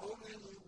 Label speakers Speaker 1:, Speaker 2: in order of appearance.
Speaker 1: لكم الغفور